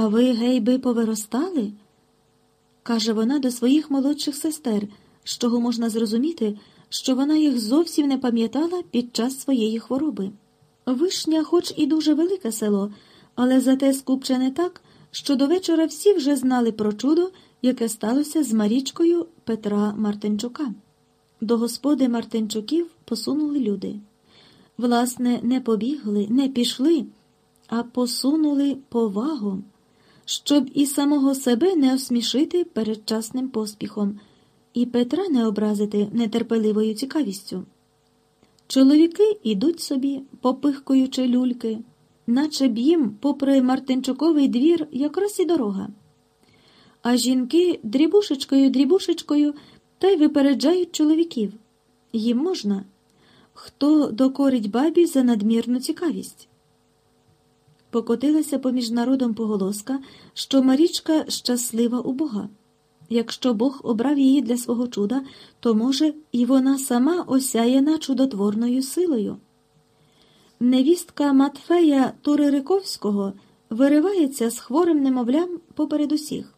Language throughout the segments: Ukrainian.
А ви, гей, би повиростали? каже вона до своїх молодших сестер, з чого можна зрозуміти, що вона їх зовсім не пам'ятала під час своєї хвороби. Вишня, хоч і дуже велике село, але зате скупчене так, що до вечора всі вже знали про чудо, яке сталося з Марічкою Петра Мартинчука. До господи Мартинчуків посунули люди. Власне, не побігли, не пішли, а посунули повагом, щоб і самого себе не осмішити передчасним поспіхом, і Петра не образити нетерпеливою цікавістю. Чоловіки ідуть собі, попихкуючи люльки, наче б їм, попри Мартинчуковий двір, якраз і дорога. А жінки дрібушечкою, дрібушечкою та й випереджають чоловіків. Їм можна. Хто докорить бабі за надмірну цікавість? Покотилася поміж народом поголоска, що Марічка щаслива у Бога. Якщо Бог обрав її для свого чуда, то, може, і вона сама осяяна чудотворною силою. Невістка Матфея Туририковського виривається з хворим немовлям поперед усіх.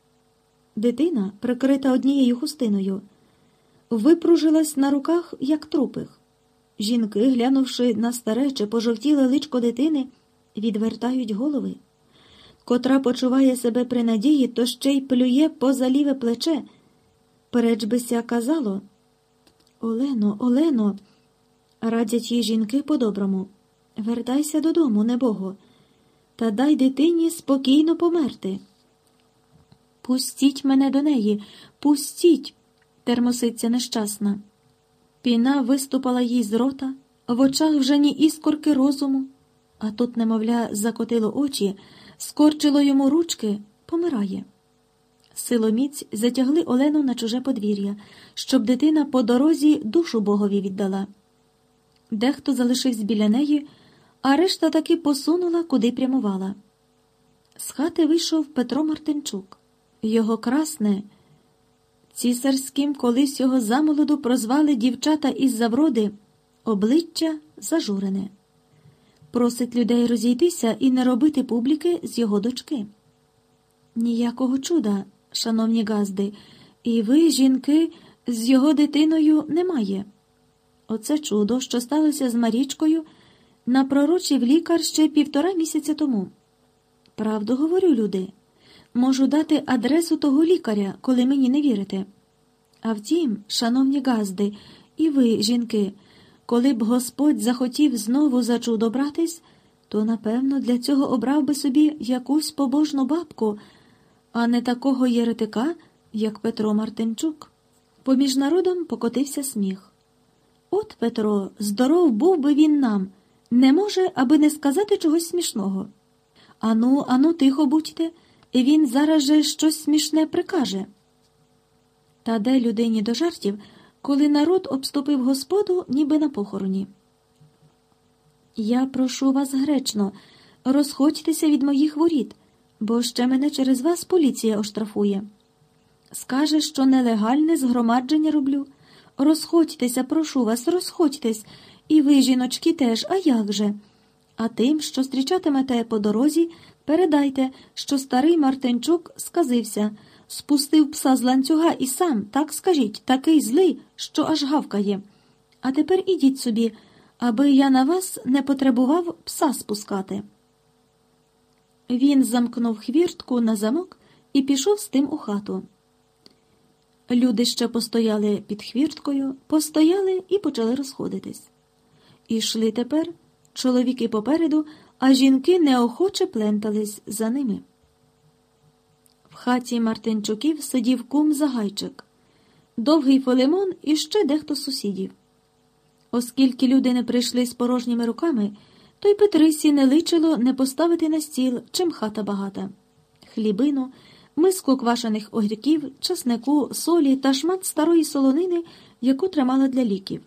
Дитина, прикрита однією хустиною, випружилась на руках, як трупих. Жінки, глянувши на старе чи пожовтіле личко дитини, відвертають голови. Котра почуває себе при надії, то ще й плює поза ліве плече. Переч бися казало Олено, Олено, радять їй жінки по-доброму. Вертайся додому, небого, та дай дитині спокійно померти. Пустіть мене до неї, пустіть, термоситься нещасна. Піна виступала їй з рота, в очах вже ні іскорки розуму, а тут, немовля, закотило очі, скорчило йому ручки, помирає. Силоміць затягли Олену на чуже подвір'я, щоб дитина по дорозі душу богові віддала. Дехто залишився біля неї, а решта таки посунула, куди прямувала. З хати вийшов Петро Мартинчук. Його красне, цісарським колись його замолоду прозвали дівчата із завроди, обличчя зажурене. Просить людей розійтися і не робити публіки з його дочки. Ніякого чуда, шановні газди, і ви, жінки, з його дитиною немає. Оце чудо, що сталося з Марічкою, напророчив лікар ще півтора місяця тому. Правду говорю, люди. Можу дати адресу того лікаря, коли мені не вірите. А втім, шановні газди, і ви, жінки, коли б Господь захотів знову за чудо братись, то, напевно, для цього обрав би собі якусь побожну бабку, а не такого єретика, як Петро Мартинчук. Поміж народом покотився сміх. От, Петро, здоров був би він нам, не може, аби не сказати чогось смішного. Ану, ану, тихо будьте і він зараз же щось смішне прикаже. Та де людині до жартів, коли народ обступив господу, ніби на похороні? Я прошу вас гречно, розходьтеся від моїх воріт, бо ще мене через вас поліція оштрафує. Скаже, що нелегальне згромадження роблю. Розходьтеся, прошу вас, розходьтесь, і ви, жіночки, теж, а як же? А тим, що зустрічатимете по дорозі, Передайте, що старий Мартинчук сказився, спустив пса з ланцюга і сам, так скажіть, такий злий, що аж гавкає. А тепер ідіть собі, аби я на вас не потребував пса спускати. Він замкнув хвіртку на замок і пішов з тим у хату. Люди ще постояли під хвірткою, постояли і почали розходитись. Ішли тепер чоловіки попереду, а жінки неохоче плентались за ними. Хаті Мартинчуків сидів кум Загайчик, довгий Филимон і ще дехто з сусідів. Оскільки люди не прийшли з порожніми руками, то й Петрисі не личило не поставити на стіл, чим хата багата, хлібину, миску квашених огірків, часнику, солі та шмат старої солонини, яку тримала для ліків.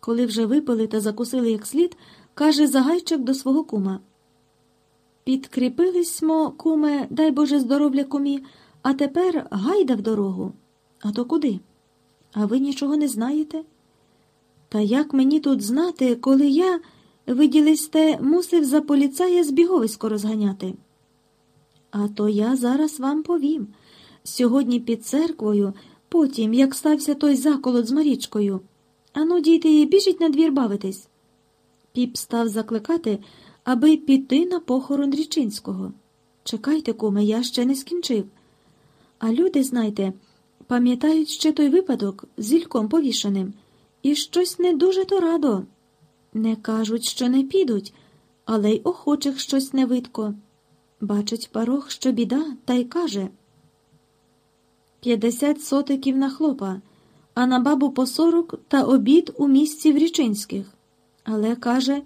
Коли вже випили та закусили як слід, каже Загайчик до свого кума. Підкріпились куме, дай Боже здоров'я кумі, а тепер гайда в дорогу. А то куди? А ви нічого не знаєте? Та як мені тут знати, коли я, виділисте, мусив за поліцая збіговисько розганяти? А то я зараз вам повім. Сьогодні під церквою, потім, як стався той заколот з Марічкою. Ану, діти, біжіть на двір бавитись. Піп став закликати, аби піти на похорон Річинського. Чекайте, куме, я ще не скінчив. А люди, знайте, пам'ятають ще той випадок з Ільком повішеним, і щось не дуже то радо. Не кажуть, що не підуть, але й охочих щось не видко. Бачить парох, що біда, та й каже п'ятдесят сотиків на хлопа, а на бабу по сорок та обід у місці в Річинських. Але каже,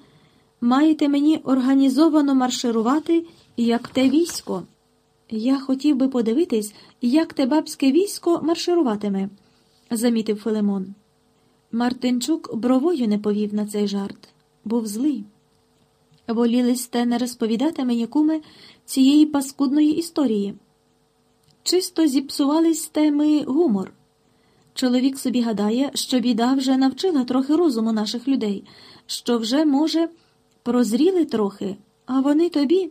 маєте мені організовано марширувати, як те військо. Я хотів би подивитись, як те бабське військо маршируватиме, замітив Филимон. Мартинчук бровою не повів на цей жарт, був злий. Воліли сте не розповідати мені, куме, цієї паскудної історії. Чисто зіпсували сте ми гумор. Чоловік собі гадає, що біда вже навчила трохи розуму наших людей, що вже, може, прозріли трохи, а вони тобі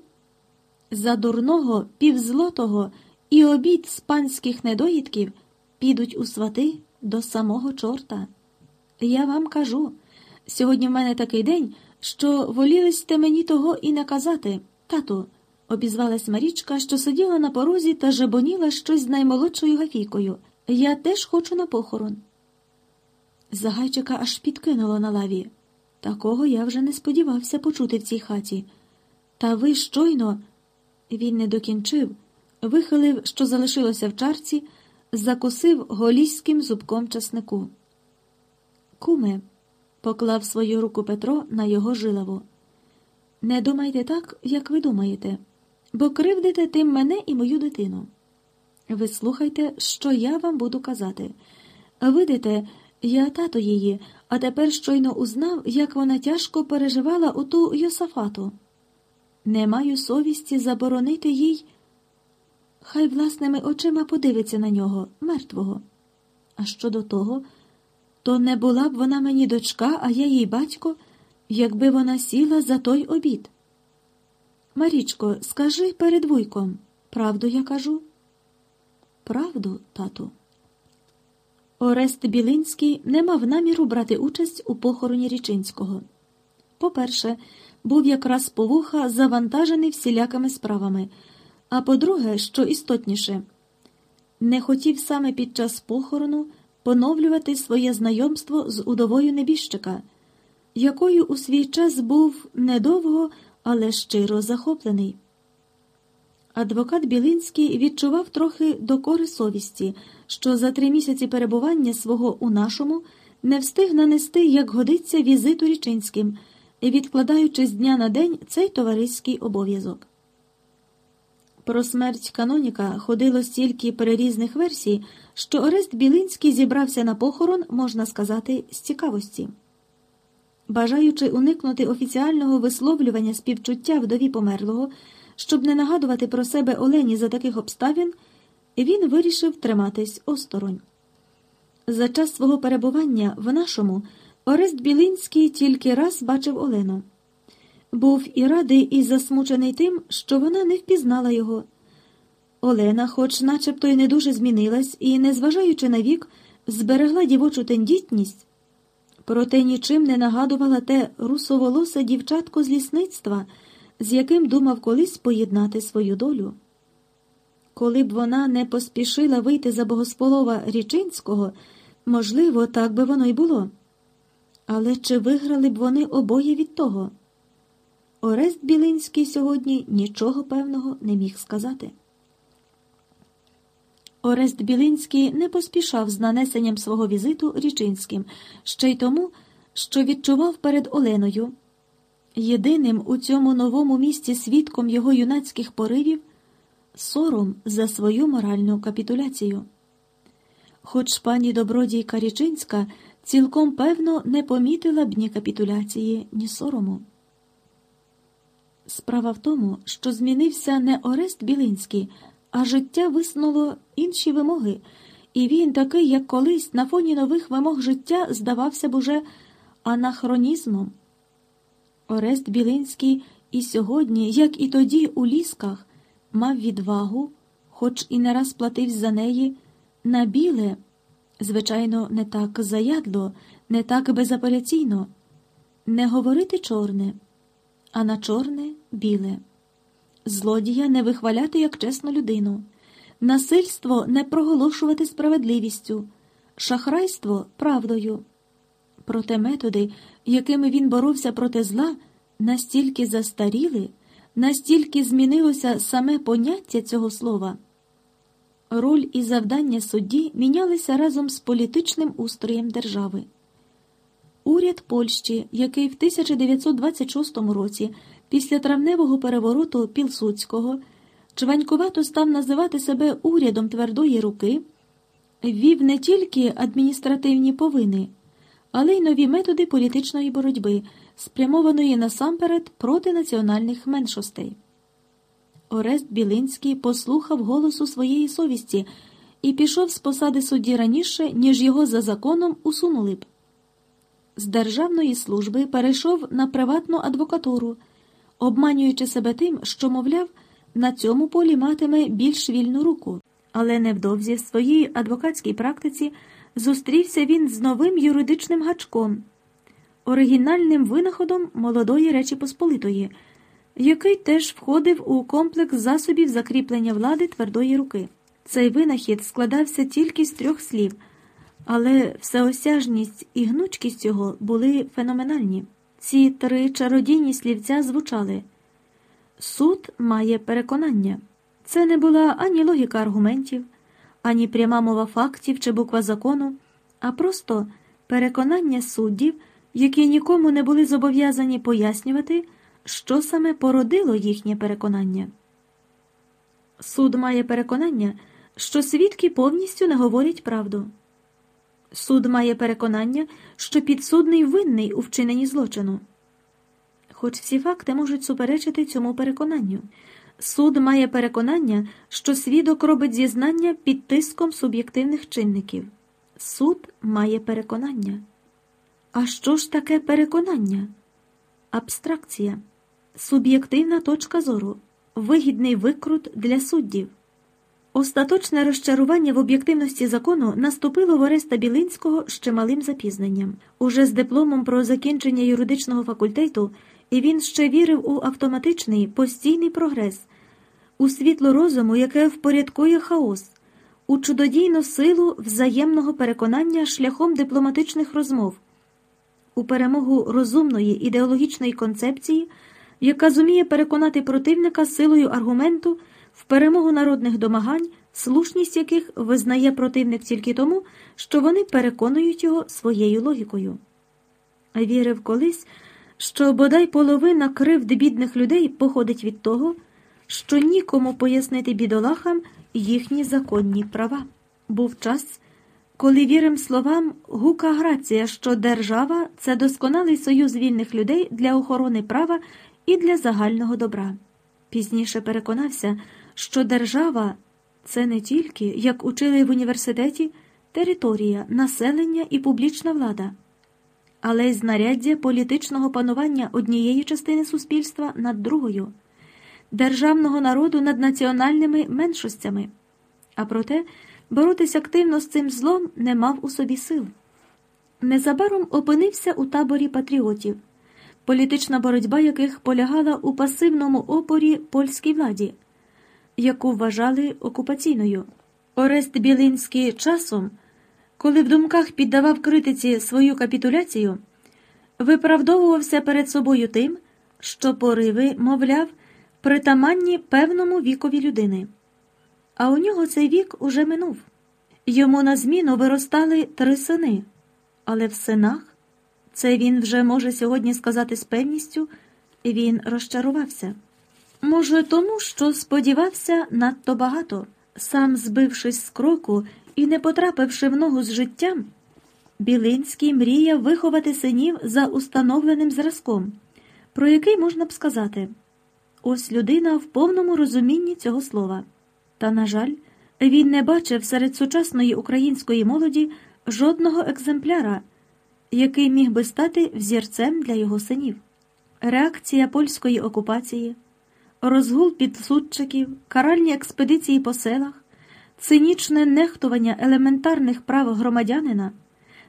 за дурного, півзлотого і обід з панських недоїдків підуть у свати до самого чорта. Я вам кажу, сьогодні в мене такий день, що воліли сте мені того і не казати, тату, обізвалась Марічка, що сиділа на порозі та жебоніла щось з наймолодшою Гафійкою. Я теж хочу на похорон. Загайчика аж підкинуло на лаві. Такого я вже не сподівався почути в цій хаті. Та ви щойно. Він не докінчив, вихилив, що залишилося в чарці, закусив голіським зубком часнику. Куме, поклав свою руку Петро на його жилаву. Не думайте так, як ви думаєте, бо кривдите тим мене і мою дитину. Ви слухайте, що я вам буду казати. Видите, я тато її, а тепер щойно узнав, як вона тяжко переживала у ту Йосафату. Не маю совісті заборонити їй. Хай власними очима подивиться на нього, мертвого. А щодо того, то не була б вона мені дочка, а я їй батько, якби вона сіла за той обід. Марічко, скажи перед вуйком, правду я кажу? Правду, тату. Орест Білинський не мав наміру брати участь у похороні Річинського. По-перше, був якраз повуха завантажений всілякими справами, а по-друге, що істотніше, не хотів саме під час похорону поновлювати своє знайомство з удовою небіжчика, якою у свій час був недовго, але щиро захоплений. Адвокат Білинський відчував трохи докори совісті, що за три місяці перебування свого у нашому не встиг нанести, як годиться, візиту Річинським, відкладаючи з дня на день цей товариський обов'язок. Про смерть каноніка ходило стільки перерізних версій, що Орест Білинський зібрався на похорон, можна сказати, з цікавості. Бажаючи уникнути офіціального висловлювання співчуття вдові померлого, щоб не нагадувати про себе Олені за таких обставин, він вирішив триматись осторонь. За час свого перебування в нашому Орест Білинський тільки раз бачив Олену. Був і радий, і засмучений тим, що вона не впізнала його. Олена, хоч начебто й не дуже змінилась, і, незважаючи на вік, зберегла дівочу тендітність, проте нічим не нагадувала те русоволосе дівчатко з лісництва, з яким думав колись поєднати свою долю. Коли б вона не поспішила вийти за богосполова Річинського, можливо, так би воно й було. Але чи виграли б вони обоє від того? Орест Білинський сьогодні нічого певного не міг сказати. Орест Білинський не поспішав з нанесенням свого візиту Річинським, ще й тому, що відчував перед Оленою. Єдиним у цьому новому місті свідком його юнацьких поривів сором за свою моральну капітуляцію. Хоч пані добродійка Річинська цілком певно не помітила б ні капітуляції, ні сорому. Справа в тому, що змінився не Орест Білинський, а життя виснуло інші вимоги, і він, такий, як колись, на фоні нових вимог життя, здавався б уже анахронізмом. Орест Білинський і сьогодні, як і тоді у лісках, мав відвагу, хоч і не раз платив за неї, на біле, звичайно, не так заядло, не так безапеляційно, не говорити чорне, а на чорне біле. Злодія не вихваляти як чесну людину, насильство не проголошувати справедливістю, шахрайство правдою. Проте методи, якими він боровся проти зла, настільки застаріли, настільки змінилося саме поняття цього слова. Роль і завдання судді мінялися разом з політичним устроєм держави. Уряд Польщі, який в 1926 році, після травневого перевороту Пілсуцького, чванькувато став називати себе урядом твердої руки, ввів не тільки адміністративні повини, але й нові методи політичної боротьби, спрямованої насамперед проти національних меншостей. Орест Білинський послухав голосу своєї совісті і пішов з посади судді раніше, ніж його за законом усунули б. З державної служби перейшов на приватну адвокатуру, обманюючи себе тим, що, мовляв, на цьому полі матиме більш вільну руку, але невдовзі в своїй адвокатській практиці зустрівся він з новим юридичним гачком, оригінальним винаходом молодої Речі Посполитої, який теж входив у комплекс засобів закріплення влади твердої руки. Цей винахід складався тільки з трьох слів, але всеосяжність і гнучкість його були феноменальні. Ці три чародійні слівця звучали. Суд має переконання. Це не була ані логіка аргументів, ані пряма мова фактів чи буква закону, а просто переконання суддів, які нікому не були зобов'язані пояснювати, що саме породило їхнє переконання. Суд має переконання, що свідки повністю не говорять правду. Суд має переконання, що підсудний винний у вчиненні злочину. Хоч всі факти можуть суперечити цьому переконанню. Суд має переконання, що свідок робить зізнання під тиском суб'єктивних чинників. Суд має переконання. А що ж таке переконання? Абстракція, суб'єктивна точка зору, вигідний викрут для суддів. Остаточне розчарування в об'єктивності закону наступило в Ореста Білинського з чималим запізненням. Уже з дипломом про закінчення юридичного факультету, і він ще вірив у автоматичний постійний прогрес, у світло розуму, яке впорядкує хаос, у чудодійну силу взаємного переконання шляхом дипломатичних розмов, у перемогу розумної ідеологічної концепції, яка зуміє переконати противника силою аргументу в перемогу народних домагань, слушність яких визнає противник тільки тому, що вони переконують його своєю логікою. Вірив колись, що бодай половина кривд бідних людей походить від того, що нікому пояснити бідолахам їхні законні права. Був час, коли вірим словам гука грація, що держава це досконалий союз вільних людей для охорони права і для загального добра. Пізніше переконався, що держава це не тільки, як учили в університеті, територія, населення і публічна влада, але й знаряддя політичного панування однієї частини суспільства над другою, державного народу над національними меншостями. А проте боротися активно з цим злом не мав у собі сил. Незабаром опинився у таборі патріотів, політична боротьба яких полягала у пасивному опорі польській владі яку вважали окупаційною. Орест Білинський часом, коли в думках піддавав критиці свою капітуляцію, виправдовувався перед собою тим, що пориви, мовляв, притаманні певному вікові людини. А у нього цей вік уже минув. Йому на зміну виростали три сини, але в синах це він вже може сьогодні сказати з певністю, він розчарувався. Може, тому, що сподівався надто багато, сам збившись з кроку і не потрапивши в ногу з життям, Білинський мріяв виховати синів за установленим зразком, про який можна б сказати ось людина в повному розумінні цього слова. Та, на жаль, він не бачив серед сучасної української молоді жодного екземпляра, який міг би стати взірцем для його синів. Реакція польської окупації розгул підсудчиків, каральні експедиції по селах, цинічне нехтування елементарних прав громадянина,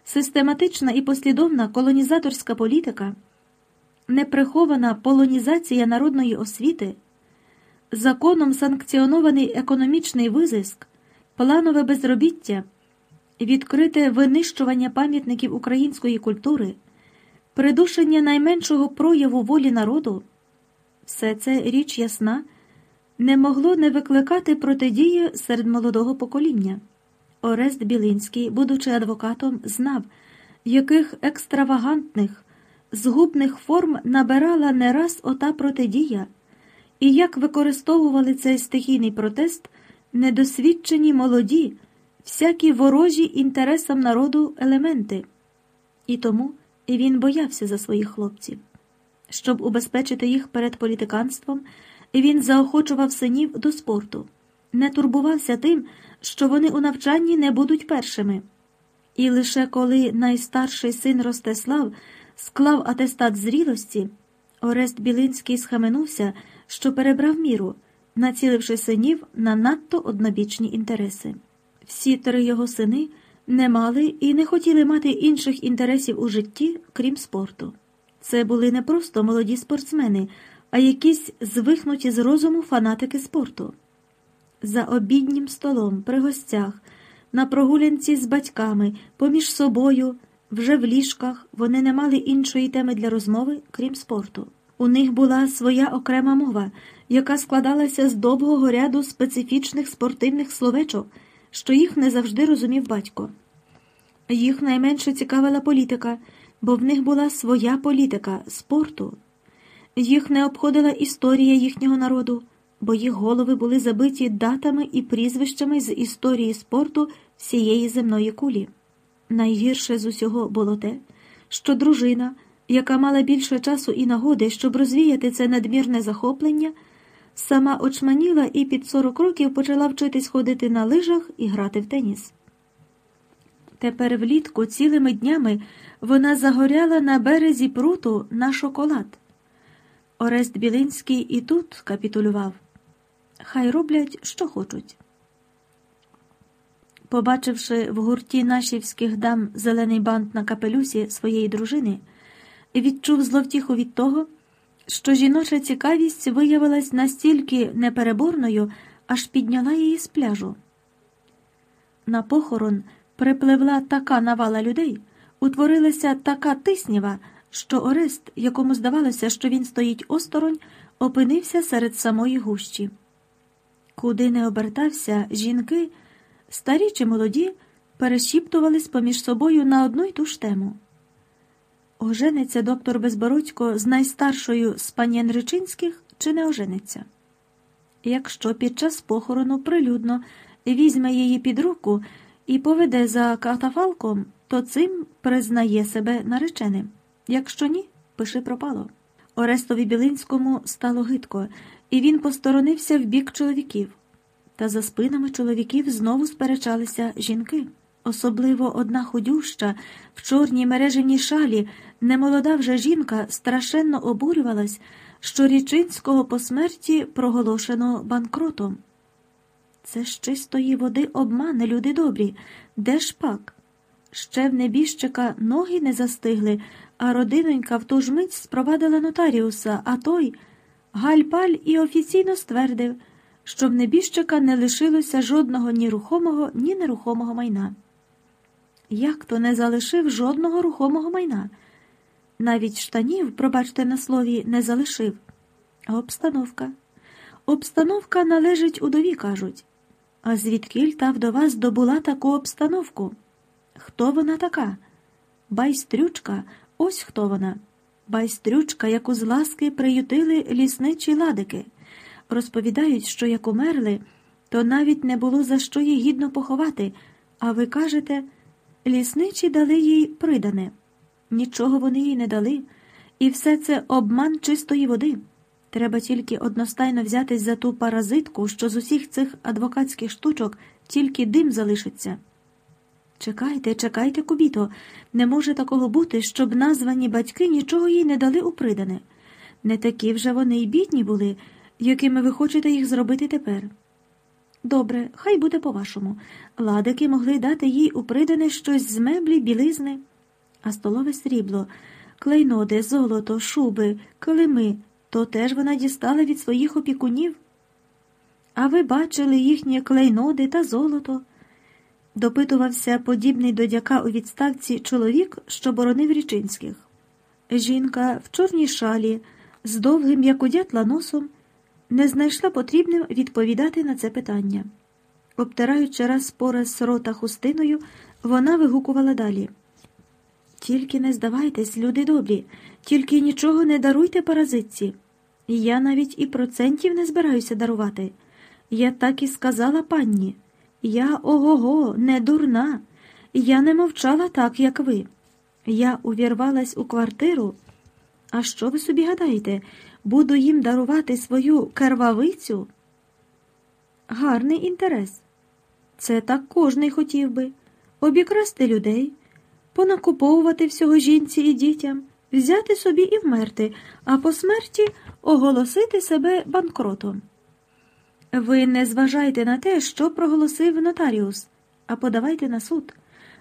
систематична і послідовна колонізаторська політика, неприхована полонізація народної освіти, законом санкціонований економічний визиск, планове безробіття, відкрите винищування пам'ятників української культури, придушення найменшого прояву волі народу. Все це річ ясна, не могло не викликати протидії серед молодого покоління. Орест Білинський, будучи адвокатом, знав, яких екстравагантних, згубних форм набирала не раз ота протидія, і як використовували цей стихійний протест недосвідчені молоді, всякі ворожі інтересам народу елементи. І тому він боявся за своїх хлопців. Щоб убезпечити їх перед політиканством, він заохочував синів до спорту, не турбувався тим, що вони у навчанні не будуть першими. І лише коли найстарший син Ростислав склав атестат зрілості, Орест Білинський схаменувся, що перебрав міру, націливши синів на надто однобічні інтереси. Всі три його сини не мали і не хотіли мати інших інтересів у житті, крім спорту. Це були не просто молоді спортсмени, а якісь звихнуті з розуму фанатики спорту. За обіднім столом, при гостях, на прогулянці з батьками, поміж собою, вже в ліжках вони не мали іншої теми для розмови, крім спорту. У них була своя окрема мова, яка складалася з довгого ряду специфічних спортивних словечок, що їх не завжди розумів батько. Їх найменше цікавила політика бо в них була своя політика спорту. Їх не обходила історія їхнього народу, бо їх голови були забиті датами і прізвищами з історії спорту всієї земної кулі. Найгірше з усього було те, що дружина, яка мала більше часу і нагоди, щоб розвіяти це надмірне захоплення, сама очманіла і під 40 років почала вчитись ходити на лижах і грати в теніс. Тепер влітку цілими днями вона загоряла на березі пруту на шоколад. Орест Білинський і тут капітулював. Хай роблять, що хочуть. Побачивши в гурті нашівських дам зелений бант на капелюсі своєї дружини, відчув зловтіху від того, що жіноча цікавість виявилась настільки непереборною, аж підняла її з пляжу. На похорон припливла така навала людей, утворилася така тиснява, що Орест, якому здавалося, що він стоїть осторонь, опинився серед самої гущі. Куди не обертався, жінки, старі чи молоді, перешіптувались поміж собою на одну й ту ж тему. Ожениться доктор Безбородько з найстаршою з панien Ричинських чи не ожениться? Якщо під час похорону прилюдно візьме її під руку і поведе за катафалком, то цим признає себе нареченим. Якщо ні, пиши пропало. Орестові Білинському стало гидко, і він посторонився в бік чоловіків. Та за спинами чоловіків знову сперечалися жінки. Особливо одна худюща в чорній мереженій шалі, немолода вже жінка страшенно обурювалась, що Річинського по смерті проголошено банкротом. Це з чистої води обмане, люди добрі. Де ж пак? Ще в небіжчика ноги не застигли, а родинонька в ту ж мить спровадила нотаріуса, а той гальпаль і офіційно ствердив, що в небіжчика не лишилося жодного ні рухомого, ні нерухомого майна. Як то не залишив жодного рухомого майна? Навіть штанів, пробачте на слові, не залишив. А обстановка. Обстановка належить удові, кажуть. А звідкіль та вдова здобула таку обстановку? Хто вона така? Байстрючка, ось хто вона. Байстрючка, яку з ласки приютили лісничі ладики. Розповідають, що як умерли, то навіть не було за що її гідно поховати, а ви кажете, лісничі дали їй придане. Нічого вони їй не дали, і все це обман чистої води. Треба тільки одностайно взятись за ту паразитку, що з усіх цих адвокатських штучок тільки дим залишиться. Чекайте, чекайте, кубіто, не може такого бути, щоб названі батьки нічого їй не дали у придане. Не такі вже вони й бідні були, якими ви хочете їх зробити тепер. Добре, хай буде по-вашому. Ладики могли дати їй у придане щось з меблі, білизни, а столове срібло, клейноди, золото, шуби, килими, то теж вона дістала від своїх опікунів. А ви бачили їхні клейноди та золото? допитувався подібний до дяка у відставці чоловік, що боронив річинських. Жінка в чорній шалі, з довгим, як у дятла носом, не знайшла потрібним відповідати на це питання. Обтираючи раз по раз рота хустиною, вона вигукувала далі. Тільки не здавайтесь, люди добрі, тільки нічого не даруйте паразитці. Я навіть і процентів не збираюся дарувати. Я так і сказала панні. Я ого, го не дурна. Я не мовчала так, як ви. Я увірвалась у квартиру. А що ви собі гадаєте? Буду їм дарувати свою кервавицю? Гарний інтерес. Це так кожний хотів би обікрасти людей, понакуповувати всього жінці і дітям, взяти собі і вмерти, а по смерті оголосити себе банкротом. Ви не зважайте на те, що проголосив нотаріус, а подавайте на суд.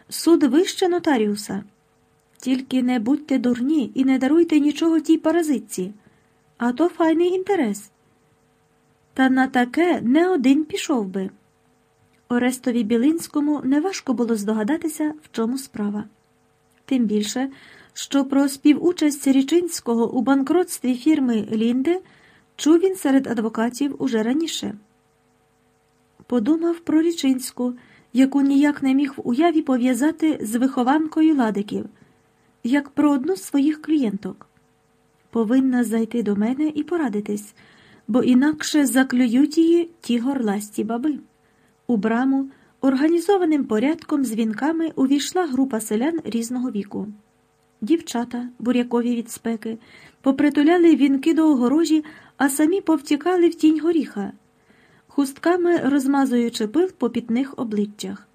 Суд вище нотаріуса. Тільки не будьте дурні і не даруйте нічого тій паразитці, а то файний інтерес. Та на таке не один пішов би. Орестові Білинському неважко було здогадатися, в чому справа. Тим більше, що про співучасть Річинського у банкротстві фірми Лінде чув він серед адвокатів уже раніше. Подумав про Річинську, яку ніяк не міг в уяві пов'язати з вихованкою ладиків, як про одну з своїх клієнток. Повинна зайти до мене і порадитись, бо інакше заклюють її ті горласті баби. У браму організованим порядком з вінками увійшла група селян різного віку. Дівчата, бурякові від спеки, попритуляли вінки до огорожі, а самі повтікали в тінь горіха, хустками розмазуючи пил по пітних обличчях.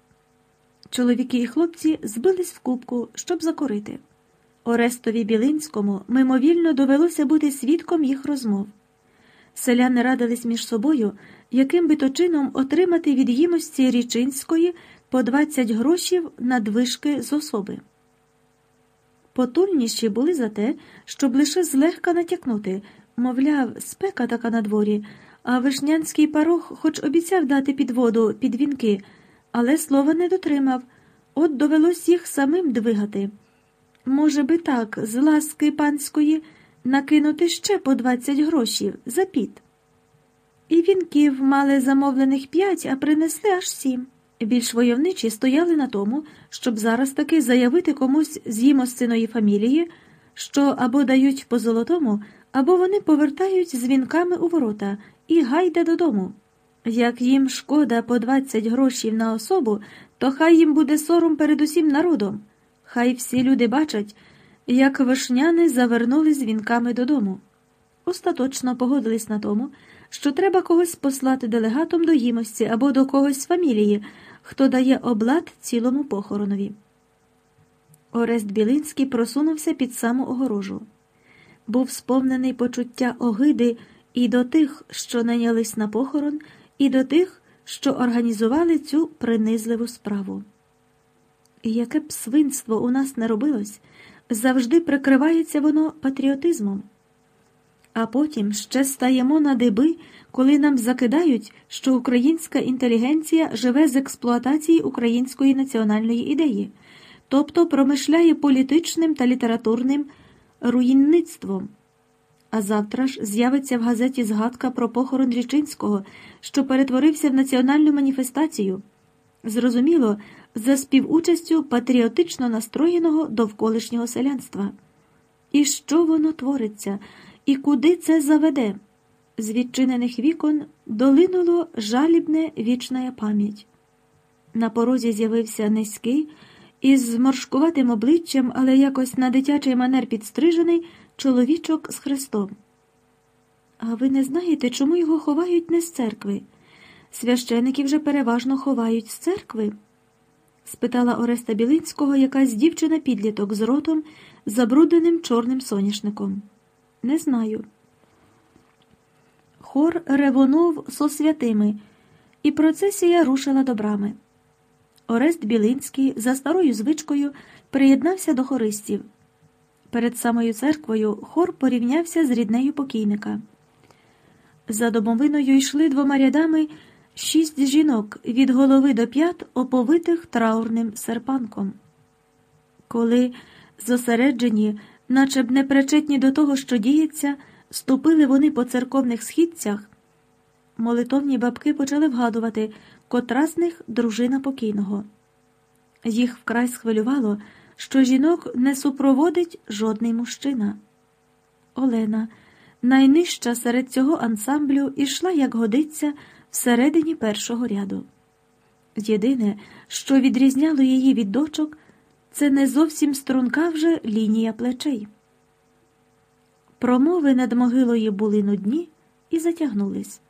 Чоловіки і хлопці збились в кубку, щоб закорити. Орестові Білинському мимовільно довелося бути свідком їх розмов. Селяни радились між собою, яким би то чином отримати від їмості Річинської по 20 грошів надвишки з особи. Потульніші були за те, щоб лише злегка натякнути, мовляв, спека така на дворі, а вишнянський парох хоч обіцяв дати під воду під вінки, але слова не дотримав, от довелось їх самим двигати. Може би так, з ласки панської, накинути ще по 20 грошів за піт. І вінків мали замовлених п'ять, а принесли аж сім. Більш войовничі стояли на тому, щоб зараз таки заявити комусь з їмосциної фамілії, що або дають по золотому, або вони повертають з вінками у ворота і гайде додому. Як їм шкода по 20 грошів на особу, то хай їм буде сором перед усім народом. Хай всі люди бачать, як вишняни завернули з вінками додому. Остаточно погодились на тому, що треба когось послати делегатом до їмості або до когось з фамілії, хто дає облад цілому похоронові. Орест Білинський просунувся під саму огорожу. Був сповнений почуття огиди і до тих, що нанялись на похорон, і до тих, що організували цю принизливу справу. І яке б свинство у нас не робилось, завжди прикривається воно патріотизмом. А потім ще стаємо на диби, коли нам закидають, що українська інтелігенція живе з експлуатації української національної ідеї, тобто промишляє політичним та літературним руїнництвом. А завтра ж з'явиться в газеті згадка про похорон Річинського, що перетворився в національну маніфестацію. Зрозуміло, за співучастю патріотично настроєного довколишнього селянства. І що воно твориться, і куди це заведе? З відчинених вікон долинуло жалібне вічна пам'ять. На порозі з'явився низький, із зморшкуватим обличчям, але якось на дитячий манер підстрижений чоловічок з хрестом. А ви не знаєте, чому його ховають не з церкви? Священики вже переважно ховають з церкви? Спитала Ореста Білинського якась дівчина підліток з ротом, забрудненим чорним соняшником. Не знаю. хор ревонув со святими, і процесія рушила до брами. Орест Білинський за старою звичкою приєднався до хористів. Перед самою церквою хор порівнявся з ріднею покійника. За домовиною йшли двома рядами шість жінок від голови до п'ят, оповитих траурним серпанком. Коли зосереджені, наче б непричетні до того, що діється, ступили вони по церковних східцях, молитовні бабки почали вгадувати, котра з них дружина покійного. Їх вкрай схвилювало, що жінок не супроводить жодний мужчина. Олена, найнижча серед цього ансамблю, ішла, як годиться, всередині першого ряду. Єдине, що відрізняло її від дочок, це не зовсім струнка вже лінія плечей. Промови над могилою були нудні і затягнулись.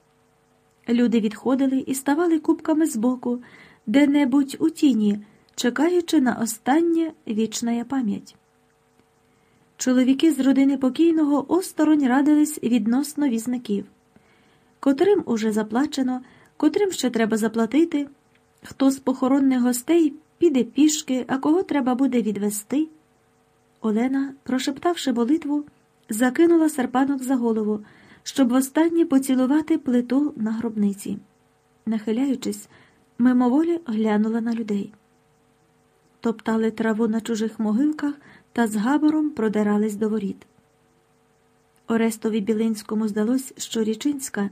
Люди відходили і ставали кубками збоку, де-небудь у тіні, чекаючи на останнє вічна пам'ять. Чоловіки з родини покійного осторонь радились відносно візників, котрим уже заплачено, котрим ще треба заплатити, хто з похоронних гостей піде пішки, а кого треба буде відвести. Олена, прошептавши молитву, закинула серпанок за голову, щоб востаннє поцілувати плиту на гробниці. Нахиляючись, мимоволі глянула на людей. Топтали траву на чужих могилках та з габором продирались до воріт. Орестові Білинському здалось, що Річинська,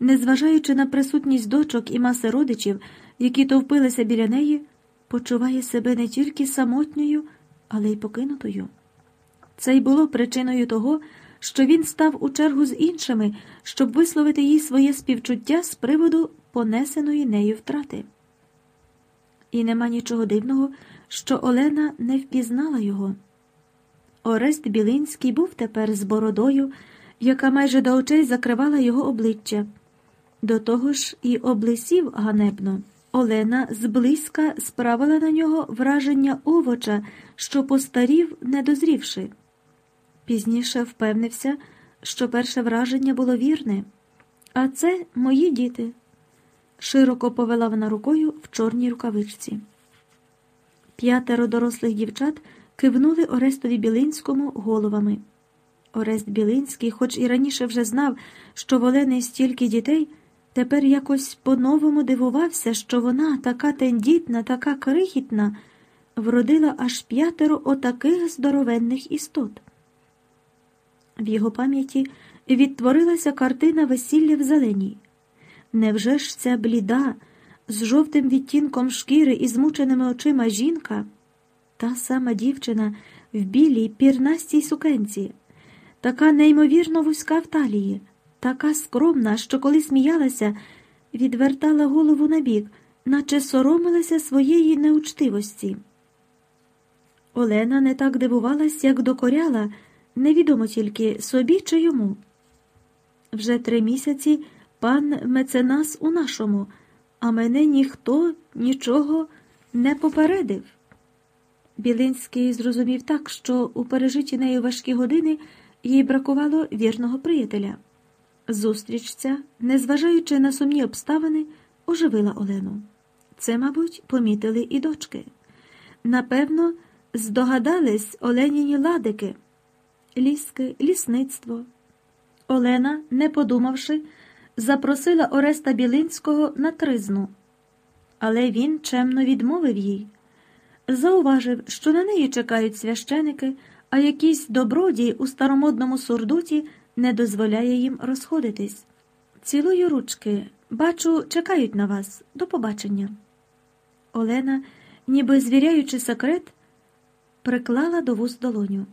незважаючи на присутність дочок і маси родичів, які товпилися біля неї, почуває себе не тільки самотньою, але й покинутою. Це й було причиною того, що він став у чергу з іншими, щоб висловити їй своє співчуття з приводу понесеної нею втрати. І нема нічого дивного, що Олена не впізнала його. Орест Білинський був тепер з бородою, яка майже до очей закривала його обличчя. До того ж і облисів ганебно. Олена зблизька справила на нього враження овоча, що постарів, не дозрівши. Пізніше впевнився, що перше враження було вірне, а це мої діти. Широко повела вона рукою в чорній рукавичці. П'ятеро дорослих дівчат кивнули Орестові Білинському головами. Орест Білинський, хоч і раніше вже знав, що в Олени стільки дітей, тепер якось по-новому дивувався, що вона, така тендітна, така крихітна, вродила аж п'ятеро отаких здоровенних істот. В його пам'яті відтворилася картина весілля в зеленій. Невже ж ця бліда, з жовтим відтінком шкіри і змученими очима жінка, та сама дівчина в білій пірнастій сукенці, така неймовірно вузька в талії, така скромна, що коли сміялася, відвертала голову набік, наче соромилася своєї неучтивості. Олена не так дивувалась, як докоряла, невідомо тільки собі чи йому. Вже три місяці пан меценас у нашому, а мене ніхто нічого не попередив. Білинський зрозумів так, що у пережиті нею важкі години їй бракувало вірного приятеля. Зустріч ця, незважаючи на сумні обставини, оживила Олену. Це, мабуть, помітили і дочки. Напевно, здогадались Оленіні ладики, ліски, лісництво. Олена, не подумавши, запросила Ореста Білинського на тризну, але він чемно відмовив їй. Зауважив, що на неї чекають священики, а якийсь добродій у старомодному сурдуті не дозволяє їм розходитись. Цілую ручки, бачу, чекають на вас. До побачення. Олена, ніби звіряючи секрет, приклала до вуз долоню.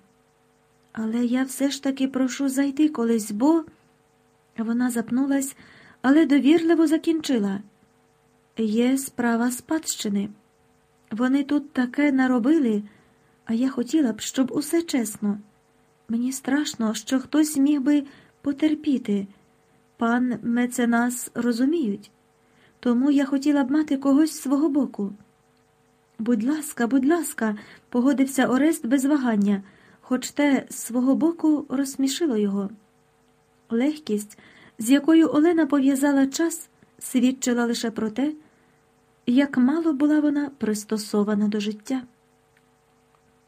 Але я все ж таки прошу зайти колись, бо. Вона запнулась, але довірливо закінчила. Є справа спадщини. Вони тут таке наробили, а я хотіла б, щоб усе чесно. Мені страшно, що хтось міг би потерпіти. Пан меценас розуміють, тому я хотіла б мати когось свого боку. Будь ласка, будь ласка, погодився Орест без вагання, хоч те з свого боку розсмішило його. Легкість, з якою Олена пов'язала час, свідчила лише про те, як мало була вона пристосована до життя.